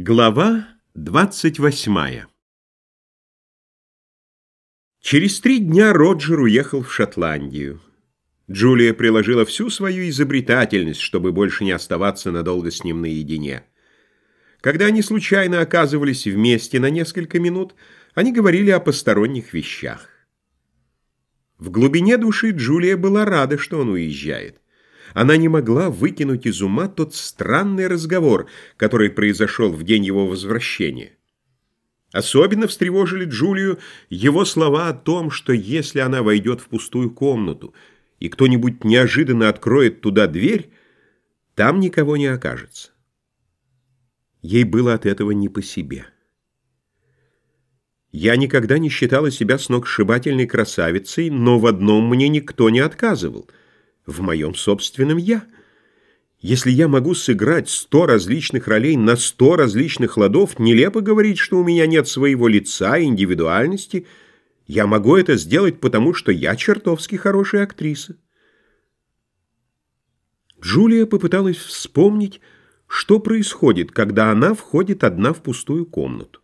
Глава 28 Через три дня Роджер уехал в Шотландию. Джулия приложила всю свою изобретательность, чтобы больше не оставаться надолго с ним наедине. Когда они случайно оказывались вместе на несколько минут, они говорили о посторонних вещах. В глубине души Джулия была рада, что он уезжает. Она не могла выкинуть из ума тот странный разговор, который произошел в день его возвращения. Особенно встревожили Джулию его слова о том, что если она войдет в пустую комнату и кто-нибудь неожиданно откроет туда дверь, там никого не окажется. Ей было от этого не по себе. Я никогда не считала себя сногсшибательной красавицей, но в одном мне никто не отказывал — в моем собственном «я». Если я могу сыграть сто различных ролей на сто различных ладов, нелепо говорить, что у меня нет своего лица и индивидуальности. Я могу это сделать, потому что я чертовски хорошая актриса. Джулия попыталась вспомнить, что происходит, когда она входит одна в пустую комнату.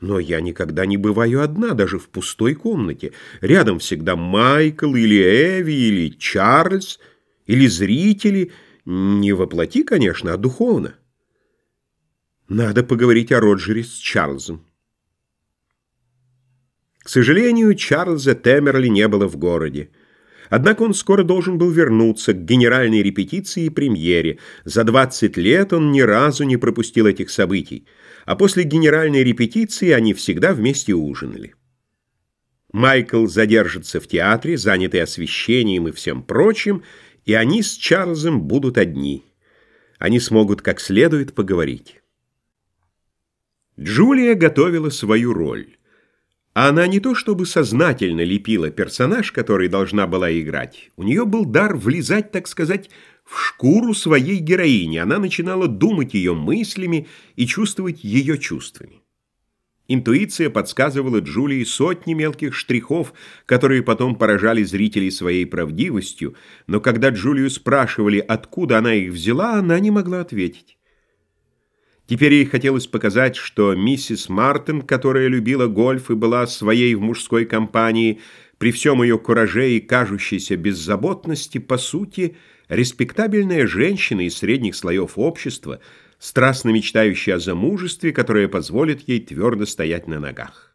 Но я никогда не бываю одна, даже в пустой комнате. Рядом всегда Майкл или Эви или Чарльз или зрители. Не воплоти, конечно, а духовно. Надо поговорить о Роджере с Чарльзом. К сожалению, Чарльза Темерли не было в городе. Однако он скоро должен был вернуться к генеральной репетиции и премьере. За 20 лет он ни разу не пропустил этих событий. А после генеральной репетиции они всегда вместе ужинали. Майкл задержится в театре, занятый освещением и всем прочим, и они с Чарльзом будут одни. Они смогут как следует поговорить. Джулия готовила свою роль. Она не то чтобы сознательно лепила персонаж, который должна была играть. У нее был дар влезать, так сказать, в шкуру своей героини. Она начинала думать ее мыслями и чувствовать ее чувствами. Интуиция подсказывала Джулии сотни мелких штрихов, которые потом поражали зрителей своей правдивостью, но когда Джулию спрашивали, откуда она их взяла, она не могла ответить. Теперь ей хотелось показать, что миссис Мартин, которая любила гольф и была своей в мужской компании, при всем ее кураже и кажущейся беззаботности, по сути, респектабельная женщина из средних слоев общества, страстно мечтающая о замужестве, которое позволит ей твердо стоять на ногах.